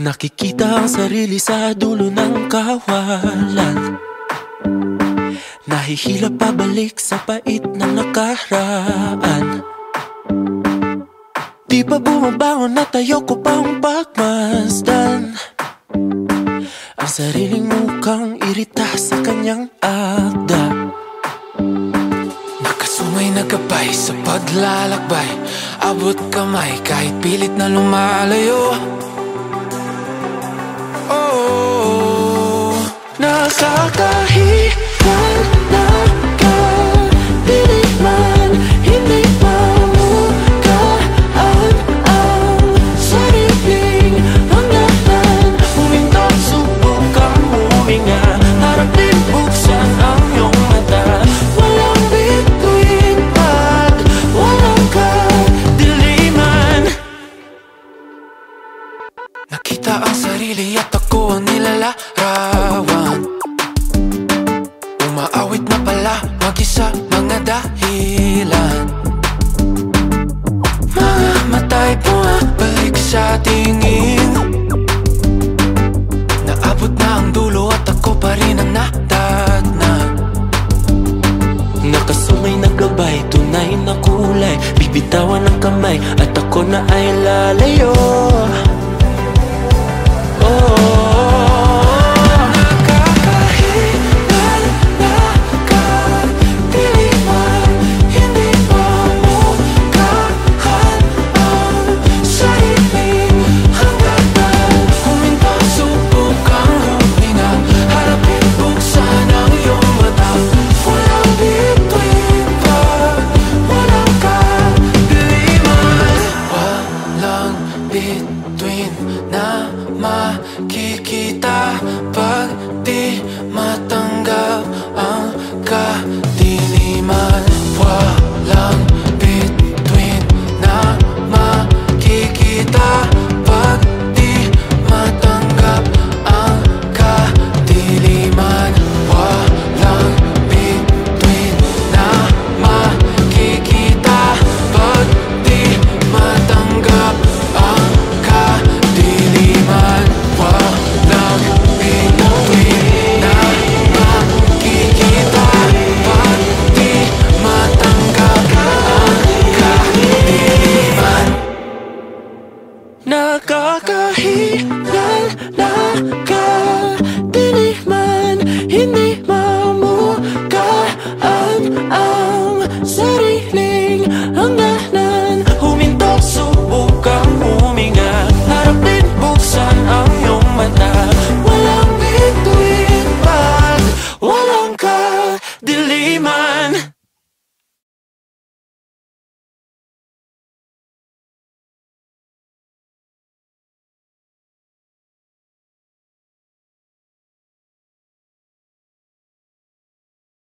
Nakikita ang sarili sa dulo ng kawalan. Nahihila pabalik sa pait ng nakaraan. Di pa bumabangon na tayo ko pang pagmasdan. Ang sariling mukhang irita sa kanyang akda Nakasumay na gabay sa paglalakbay. Abot kamay kahit pilit na lumalayo Nakakahiwan na ka Pilit man, hindi mamukaan Ang sariling hangganan Huminto, subukang huminga Harap din buksan ang iyong mata Walang bituin pag walang kadiliman. Nakita ang sarili at ako ang nilalarawan Umaawit na pala mag-isa mga dahilan. Mga matay bumabalik sa tingin. Naabot na ang dulo at ako pa rin ang natatnan Nakasumay na gabay, tunay na kulay. Bibitawan ng kamay at ako na ay lalayo ti. Nakakahilan, nakal